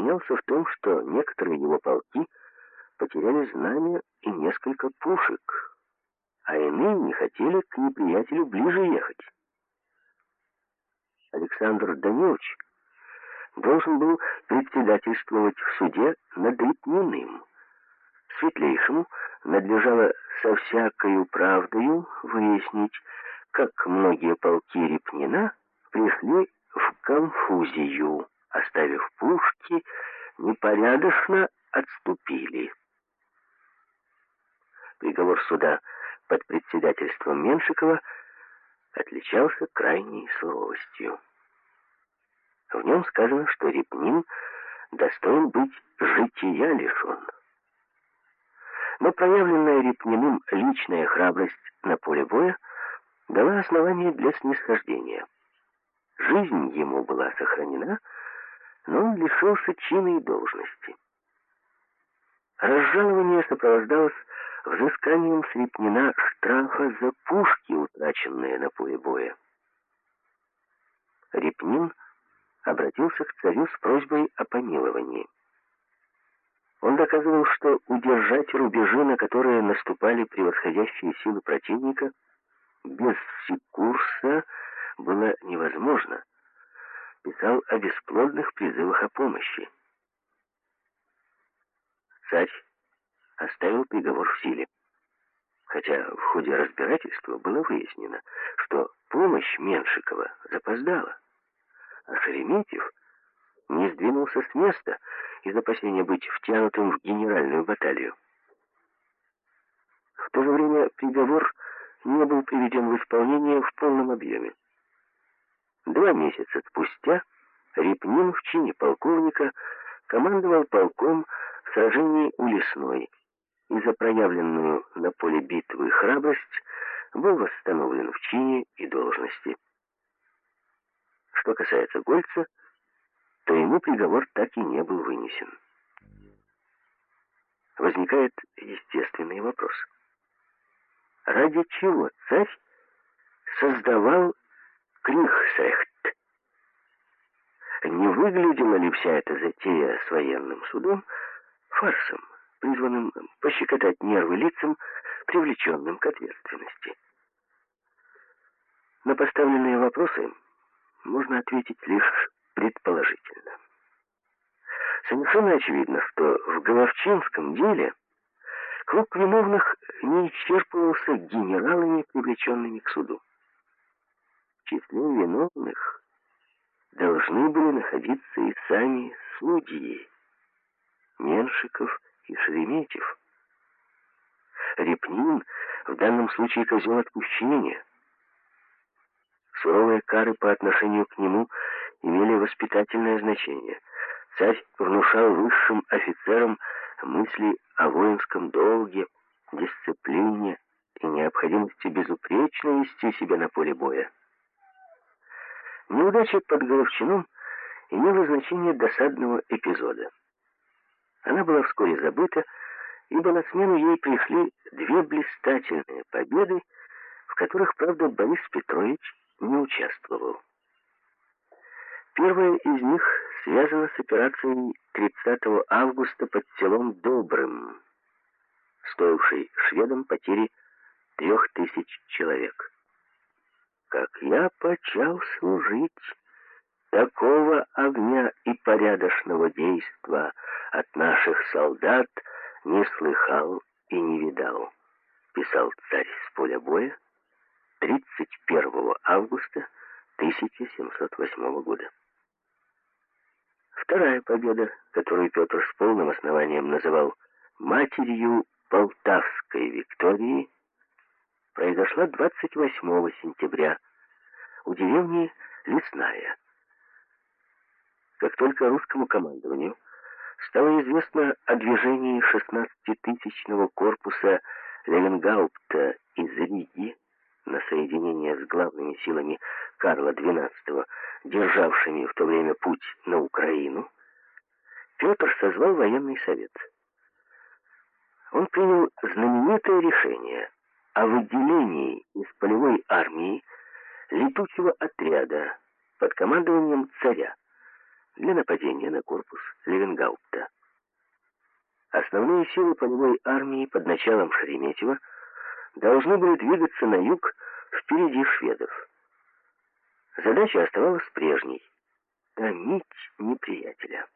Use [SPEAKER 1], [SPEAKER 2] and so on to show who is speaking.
[SPEAKER 1] обвинялся в том, что некоторые его полки потеряли знамя и несколько пушек, а иные не хотели к неприятелю ближе ехать. Александр Данилович должен был председательствовать в суде над Репниным. Светлейшему надлежало со всякою правдою выяснить, как многие полки Репнина пришли в конфузию, оставив пушки, непорядочно отступили. Приговор суда под председательством Меншикова отличался крайней суровостью. В нем сказано, что Репнин достоин быть жития лишен. Но проявленная Репниным личная храбрость на поле боя дала основание для снисхождения. Жизнь ему была сохранена, но он лишился чина и должности. Разжалование сопровождалось взысканием с Репнина штрафа за пушки, утраченные на поле боя. Репнин обратился к царю с просьбой о помиловании. Он доказывал, что удержать рубежи, на которые наступали превосходящие силы противника, без Сикурса было невозможно. Писал о бесплодных призывах о помощи. Царь оставил приговор в силе. Хотя в ходе разбирательства было выяснено, что помощь Меншикова запоздала, а Шереметьев не сдвинулся с места из опасения быть втянутым в генеральную баталию. В то же время приговор не был приведен в исполнение в полном объеме. Два месяца спустя Репнин в чине полковника командовал полком в сражении у Лесной и за проявленную на поле битвы храбрость был восстановлен в чине и должности. Что касается Гольца, то ему приговор так и не был вынесен. Возникает естественный вопрос. Ради чего царь создавал Крихсрехт? Не выглядела ли вся эта затея с военным судом фарсом, призванным пощекотать нервы лицам, привлеченным к ответственности? На поставленные вопросы можно ответить лишь предположительно. Совершенно очевидно, что в Головчинском деле круг виновных не исчерпывался генералами, привлеченными к суду. Числе виновных должны были находиться и сами судьи, Меншиков и Шереметьев. Репнин в данном случае козел отпущения. Суровые кары по отношению к нему имели воспитательное значение. Царь внушал высшим офицерам мысли о воинском долге, дисциплине и необходимости безупречно вести себя на поле боя. Неудача под Головчином имела значение досадного эпизода. Она была вскоре забыта, ибо на смену ей пришли две блистательные победы, в которых, правда, Борис Петрович не участвовал. Первая из них связана с операцией 30 августа под селом Добрым, стоившей шведам потери трех тысяч человек. Как я почал служить, такого огня и порядочного действа от наших солдат не слыхал и не видал, писал царь с поля боя 31 августа 1708 года. Вторая победа, которую Петр с полным основанием называл «матерью Полтавской Виктории», произошла 28 сентября у деревни Лесная. Как только русскому командованию стало известно о движении 16-тысячного корпуса Левенгаупта из Риги на соединение с главными силами Карла XII, державшими в то время путь на Украину, Петр созвал военный совет. Он принял знаменитое решение о выделении из полевой армии летучего отряда под командованием царя для нападения на корпус Левенгаупта. Основные силы полевой армии под началом Шереметьева должны были двигаться на юг впереди шведов. Задача оставалась прежней — томить неприятеля.